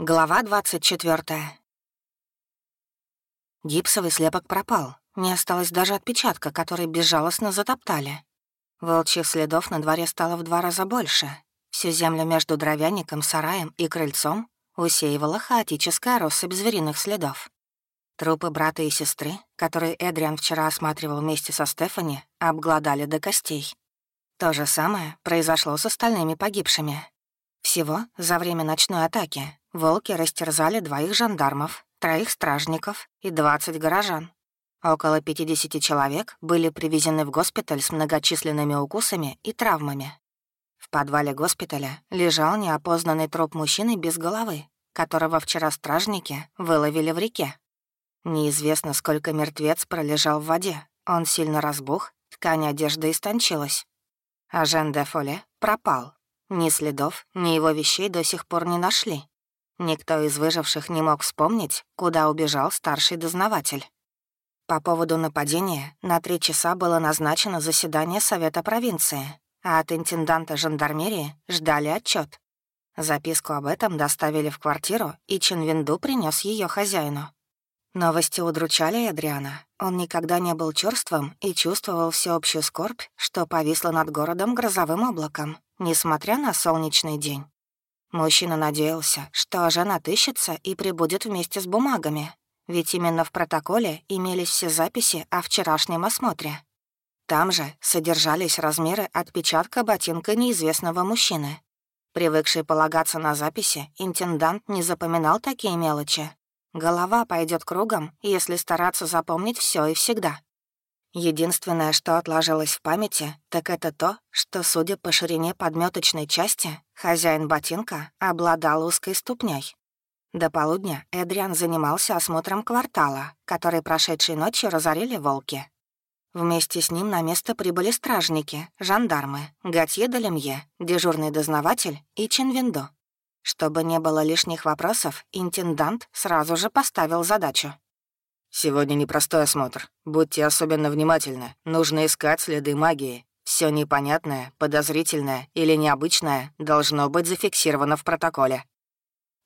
Глава 24. Гипсовый слепок пропал. Не осталось даже отпечатка, который безжалостно затоптали. Волчьих следов на дворе стало в два раза больше. Всю землю между дровяником, сараем и крыльцом усеивала хаотическая россыпь звериных следов. Трупы брата и сестры, которые Эдриан вчера осматривал вместе со Стефани, обглодали до костей. То же самое произошло с остальными погибшими. Всего за время ночной атаки волки растерзали двоих жандармов, троих стражников и 20 горожан. Около 50 человек были привезены в госпиталь с многочисленными укусами и травмами. В подвале госпиталя лежал неопознанный труп мужчины без головы, которого вчера стражники выловили в реке. Неизвестно, сколько мертвец пролежал в воде. Он сильно разбух, ткань одежды истончилась. А Жен де Фоле пропал. Ни следов, ни его вещей до сих пор не нашли. Никто из выживших не мог вспомнить, куда убежал старший дознаватель. По поводу нападения на три часа было назначено заседание Совета провинции, а от интенданта жандармерии ждали отчет. Записку об этом доставили в квартиру, и Чинвинду принес ее хозяину. Новости удручали Адриана. Он никогда не был чёрствым и чувствовал всеобщую скорбь, что повисла над городом грозовым облаком, несмотря на солнечный день. Мужчина надеялся, что жена отыщется и прибудет вместе с бумагами, ведь именно в протоколе имелись все записи о вчерашнем осмотре. Там же содержались размеры отпечатка ботинка неизвестного мужчины. Привыкший полагаться на записи, интендант не запоминал такие мелочи. Голова пойдет кругом, если стараться запомнить все и всегда. Единственное, что отложилось в памяти, так это то, что, судя по ширине подметочной части, хозяин ботинка обладал узкой ступней. До полудня Эдриан занимался осмотром квартала, который прошедшей ночью разорили волки. Вместе с ним на место прибыли стражники, жандармы, Готье де Лемье, дежурный дознаватель и Чинвинду. Чтобы не было лишних вопросов, интендант сразу же поставил задачу Сегодня непростой осмотр. Будьте особенно внимательны. Нужно искать следы магии. Все непонятное, подозрительное или необычное должно быть зафиксировано в протоколе.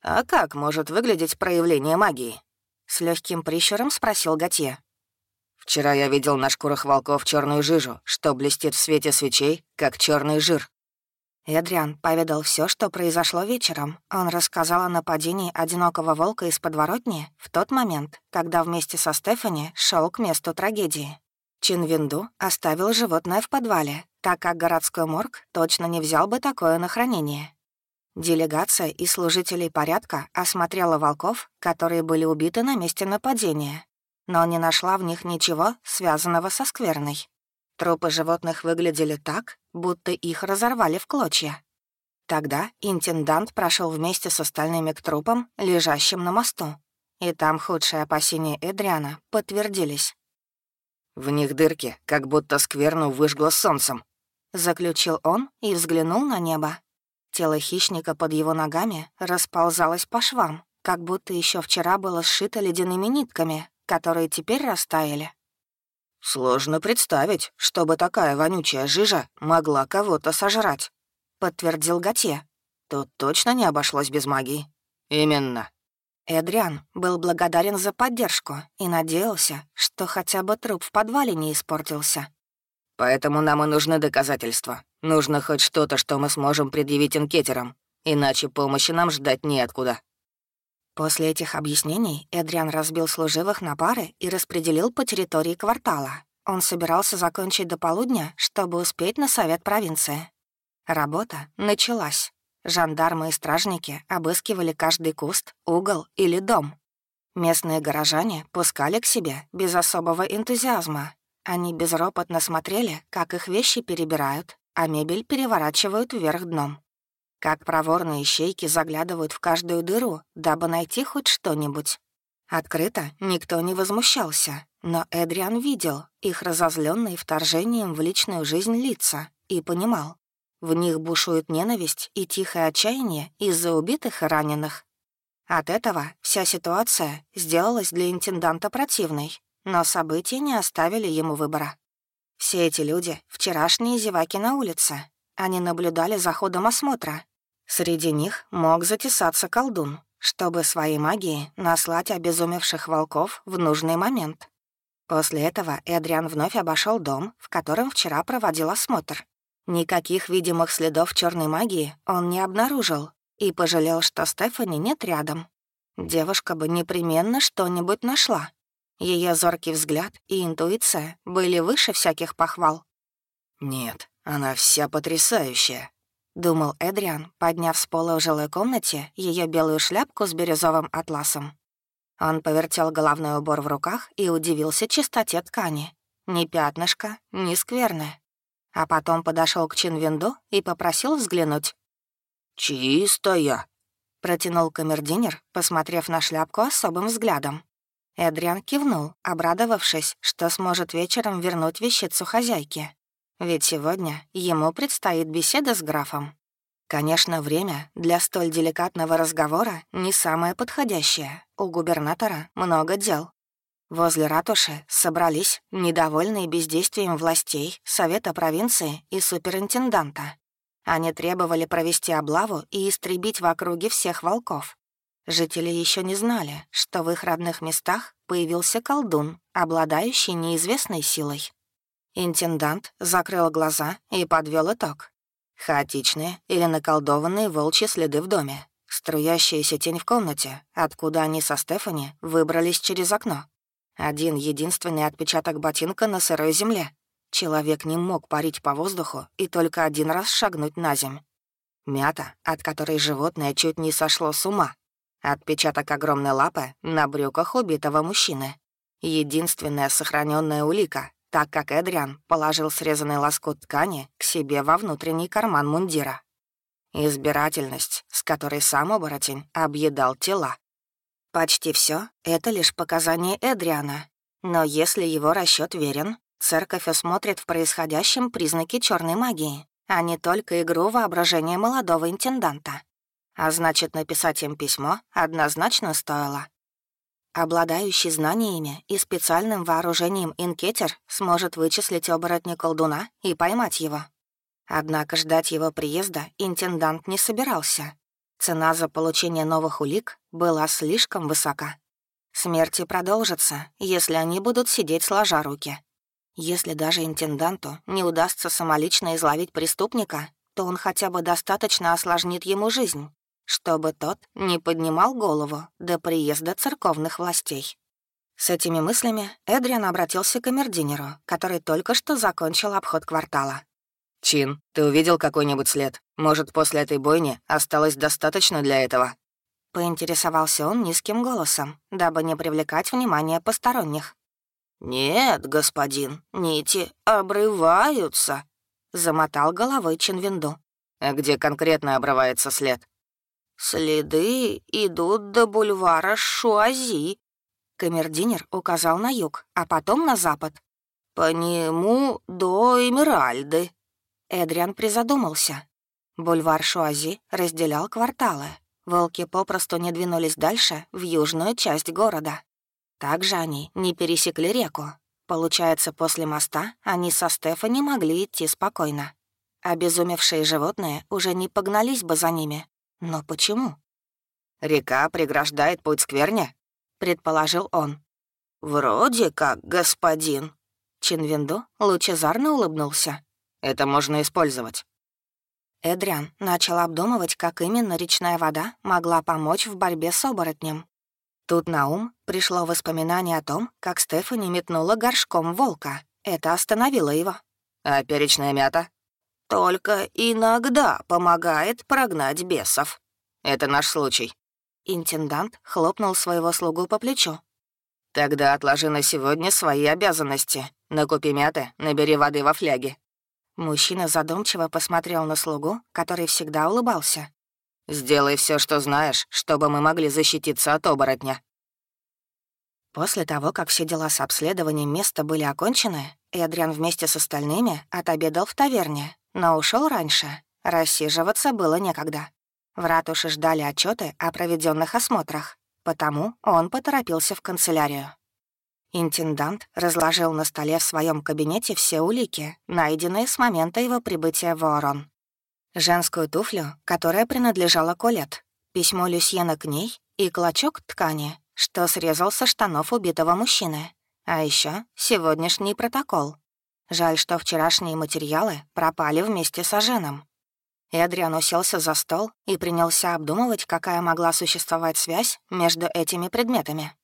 «А как может выглядеть проявление магии?» С легким прищуром спросил Готье. «Вчера я видел на шкурах волков черную жижу, что блестит в свете свечей, как черный жир. Эдриан поведал все, что произошло вечером. Он рассказал о нападении одинокого волка из подворотни в тот момент, когда вместе со Стефани шел к месту трагедии. Чинвинду оставил животное в подвале, так как городской морг точно не взял бы такое на хранение. Делегация и служителей порядка осмотрела волков, которые были убиты на месте нападения, но не нашла в них ничего, связанного со скверной. Трупы животных выглядели так, будто их разорвали в клочья. Тогда интендант прошел вместе с остальными к трупам, лежащим на мосту. И там худшие опасения Эдриана подтвердились. «В них дырки, как будто скверну выжгло солнцем», — заключил он и взглянул на небо. Тело хищника под его ногами расползалось по швам, как будто еще вчера было сшито ледяными нитками, которые теперь растаяли. «Сложно представить, чтобы такая вонючая жижа могла кого-то сожрать», — подтвердил Готье. «Тут точно не обошлось без магии». «Именно». Эдриан был благодарен за поддержку и надеялся, что хотя бы труп в подвале не испортился. «Поэтому нам и нужны доказательства. Нужно хоть что-то, что мы сможем предъявить инкетерам, иначе помощи нам ждать неоткуда». После этих объяснений Эдриан разбил служивых на пары и распределил по территории квартала. Он собирался закончить до полудня, чтобы успеть на совет провинции. Работа началась. Жандармы и стражники обыскивали каждый куст, угол или дом. Местные горожане пускали к себе без особого энтузиазма. Они безропотно смотрели, как их вещи перебирают, а мебель переворачивают вверх дном как проворные щейки заглядывают в каждую дыру, дабы найти хоть что-нибудь. Открыто никто не возмущался, но Эдриан видел их разозленные вторжением в личную жизнь лица и понимал, в них бушует ненависть и тихое отчаяние из-за убитых и раненых. От этого вся ситуация сделалась для интенданта противной, но события не оставили ему выбора. Все эти люди — вчерашние зеваки на улице. Они наблюдали за ходом осмотра Среди них мог затесаться колдун, чтобы своей магией наслать обезумевших волков в нужный момент. После этого Эдриан вновь обошел дом, в котором вчера проводил осмотр. Никаких видимых следов черной магии он не обнаружил и пожалел, что Стефани нет рядом. Девушка бы непременно что-нибудь нашла. Ее зоркий взгляд и интуиция были выше всяких похвал. «Нет, она вся потрясающая», — думал Эдриан, подняв с пола в жилой комнате ее белую шляпку с бирюзовым атласом. Он повертел головной убор в руках и удивился чистоте ткани. Ни пятнышка, ни скверны. А потом подошел к Чинвинду и попросил взглянуть. «Чистая», — протянул камердинер, посмотрев на шляпку особым взглядом. Эдриан кивнул, обрадовавшись, что сможет вечером вернуть вещицу хозяйке. Ведь сегодня ему предстоит беседа с графом. Конечно, время для столь деликатного разговора не самое подходящее. У губернатора много дел. Возле ратуши собрались недовольные бездействием властей, Совета провинции и суперинтенданта. Они требовали провести облаву и истребить в округе всех волков. Жители еще не знали, что в их родных местах появился колдун, обладающий неизвестной силой. Интендант закрыл глаза и подвел итог. Хаотичные или наколдованные волчьи следы в доме. Струящаяся тень в комнате, откуда они со Стефани выбрались через окно. Один единственный отпечаток ботинка на сырой земле. Человек не мог парить по воздуху и только один раз шагнуть на земь. Мята, от которой животное чуть не сошло с ума. Отпечаток огромной лапы на брюках убитого мужчины. Единственная сохраненная улика, так как Эдриан положил срезанный лоскут ткани к себе во внутренний карман мундира. Избирательность, с которой сам оборотень объедал тела. Почти все это лишь показания Эдриана, но если его расчет верен, церковь усмотрит в происходящем признаки черной магии, а не только игру воображения молодого интенданта. А значит, написать им письмо однозначно стоило. Обладающий знаниями и специальным вооружением инкетер сможет вычислить оборотня колдуна и поймать его. Однако ждать его приезда интендант не собирался. Цена за получение новых улик была слишком высока. Смерти продолжатся, если они будут сидеть сложа руки. Если даже интенданту не удастся самолично изловить преступника, то он хотя бы достаточно осложнит ему жизнь чтобы тот не поднимал голову до приезда церковных властей. С этими мыслями Эдриан обратился к камердинеру, который только что закончил обход квартала. «Чин, ты увидел какой-нибудь след? Может, после этой бойни осталось достаточно для этого?» Поинтересовался он низким голосом, дабы не привлекать внимание посторонних. «Нет, господин, нити обрываются», — замотал головой Чинвинду. «А где конкретно обрывается след?» «Следы идут до бульвара Шуази», — камердинер указал на юг, а потом на запад. «По нему до Эмеральды». Эдриан призадумался. Бульвар Шуази разделял кварталы. Волки попросту не двинулись дальше, в южную часть города. Также они не пересекли реку. Получается, после моста они со Стефани могли идти спокойно. Обезумевшие животные уже не погнались бы за ними, но почему? «Река преграждает путь скверня?» — предположил он. «Вроде как, господин». Чинвинду лучезарно улыбнулся. «Это можно использовать». Эдриан начал обдумывать, как именно речная вода могла помочь в борьбе с оборотнем. Тут на ум пришло воспоминание о том, как Стефани метнула горшком волка. Это остановило его. «А перечная мята?» Только иногда помогает прогнать бесов. Это наш случай. Интендант хлопнул своего слугу по плечу. «Тогда отложи на сегодня свои обязанности. Накупи мяты, набери воды во фляге». Мужчина задумчиво посмотрел на слугу, который всегда улыбался. «Сделай все, что знаешь, чтобы мы могли защититься от оборотня». После того, как все дела с обследованием места были окончены, Эдриан вместе с остальными отобедал в таверне, но ушел раньше. Рассиживаться было некогда. В ратуше ждали отчеты о проведенных осмотрах, потому он поторопился в канцелярию. Интендант разложил на столе в своем кабинете все улики, найденные с момента его прибытия в Орон. Женскую туфлю, которая принадлежала Колет, письмо Люсьена к ней и клочок ткани, что срезал со штанов убитого мужчины. А еще сегодняшний протокол. Жаль, что вчерашние материалы пропали вместе с Аженом. Эдриан уселся за стол и принялся обдумывать, какая могла существовать связь между этими предметами.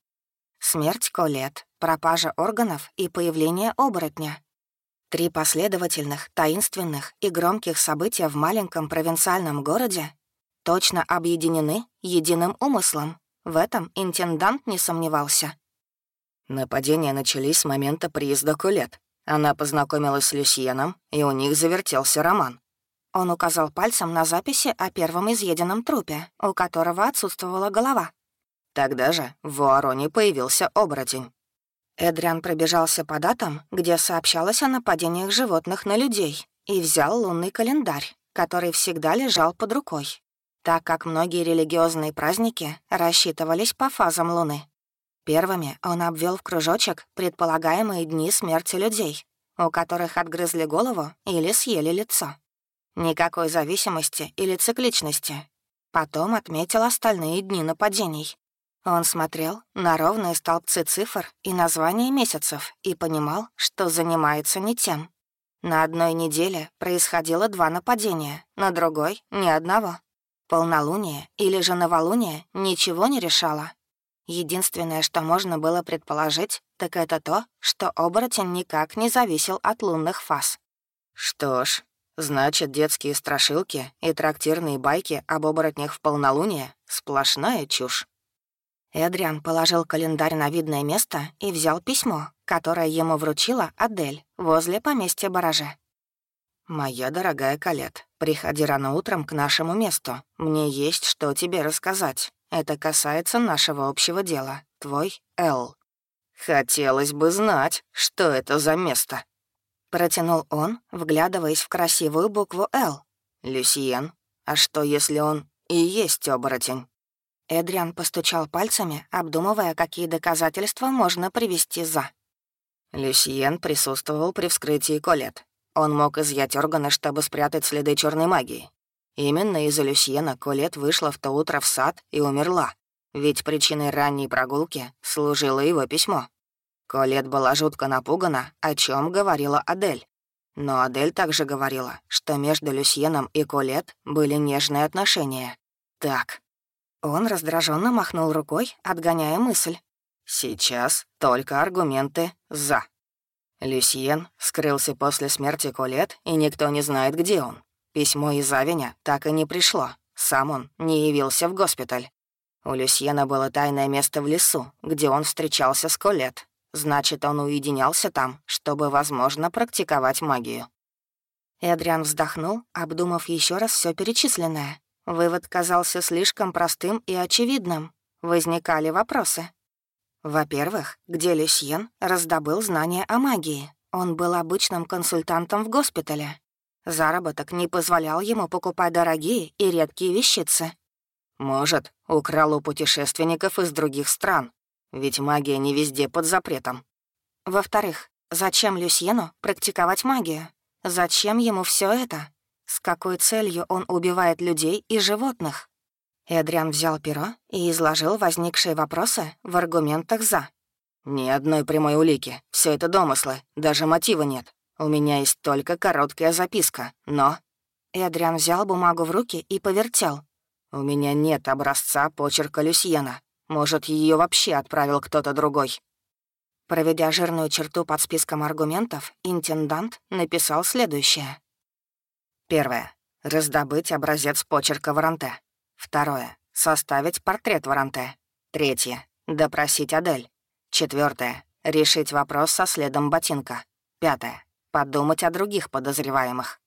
Смерть Колет, пропажа органов и появление оборотня. Три последовательных, таинственных и громких события в маленьком провинциальном городе точно объединены единым умыслом. В этом интендант не сомневался. Нападения начались с момента приезда Кулет. Она познакомилась с Люсьеном, и у них завертелся роман. Он указал пальцем на записи о первом изъеденном трупе, у которого отсутствовала голова. Тогда же в Вуароне появился оборотень. Эдриан пробежался по датам, где сообщалось о нападениях животных на людей, и взял лунный календарь, который всегда лежал под рукой, так как многие религиозные праздники рассчитывались по фазам Луны. Первыми он обвел в кружочек предполагаемые дни смерти людей, у которых отгрызли голову или съели лицо. Никакой зависимости или цикличности. Потом отметил остальные дни нападений, он смотрел на ровные столбцы цифр и названия месяцев и понимал, что занимается не тем. На одной неделе происходило два нападения, на другой — ни одного. Полнолуние или же новолуние ничего не решало. Единственное, что можно было предположить, так это то, что оборотень никак не зависел от лунных фаз. Что ж, значит, детские страшилки и трактирные байки об оборотнях в полнолуние — сплошная чушь. Эдриан положил календарь на видное место и взял письмо, которое ему вручила Адель возле поместья Бараже. «Моя дорогая Калет, приходи рано утром к нашему месту. Мне есть что тебе рассказать. Это касается нашего общего дела. Твой Эл». «Хотелось бы знать, что это за место», — протянул он, вглядываясь в красивую букву «Л». «Люсьен, а что, если он и есть оборотень?» Эдриан постучал пальцами, обдумывая, какие доказательства можно привести за. Люсьен присутствовал при вскрытии Колет. Он мог изъять органы, чтобы спрятать следы черной магии. Именно из-за Люсьена Колет вышла в то утро в сад и умерла, ведь причиной ранней прогулки служило его письмо. Колет была жутко напугана, о чем говорила Адель. Но Адель также говорила, что между Люсьеном и Колет были нежные отношения. Так, он раздраженно махнул рукой, отгоняя мысль. «Сейчас только аргументы «за». Люсьен скрылся после смерти Колет, и никто не знает, где он. Письмо из Авеня так и не пришло. Сам он не явился в госпиталь. У Люсьена было тайное место в лесу, где он встречался с Колет. Значит, он уединялся там, чтобы, возможно, практиковать магию. Эдриан вздохнул, обдумав еще раз все перечисленное. Вывод казался слишком простым и очевидным. Возникали вопросы. Во-первых, где Люсьен раздобыл знания о магии? Он был обычным консультантом в госпитале. Заработок не позволял ему покупать дорогие и редкие вещицы. Может, украл у путешественников из других стран, ведь магия не везде под запретом. Во-вторых, зачем Люсьену практиковать магию? Зачем ему все это? С какой целью он убивает людей и животных? Эдриан взял перо и изложил возникшие вопросы в аргументах «за». «Ни одной прямой улики. Все это домыслы. Даже мотива нет. У меня есть только короткая записка, но...» Эдриан взял бумагу в руки и повертел. «У меня нет образца почерка Люсьена. Может, ее вообще отправил кто-то другой». Проведя жирную черту под списком аргументов, интендант написал следующее. Первое. Раздобыть образец почерка Варанте. Второе. Составить портрет Варанте. Третье. Допросить Адель. Четвертое. Решить вопрос со следом ботинка. Пятое. Подумать о других подозреваемых.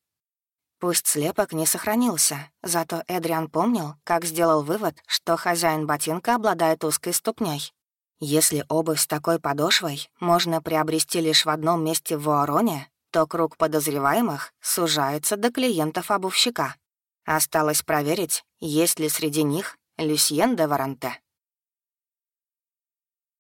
Пусть слепок не сохранился, зато Эдриан помнил, как сделал вывод, что хозяин ботинка обладает узкой ступней. Если обувь с такой подошвой можно приобрести лишь в одном месте в Вуароне, то круг подозреваемых сужается до клиентов обувщика. Осталось проверить, есть ли среди них Люсьен де Варанте.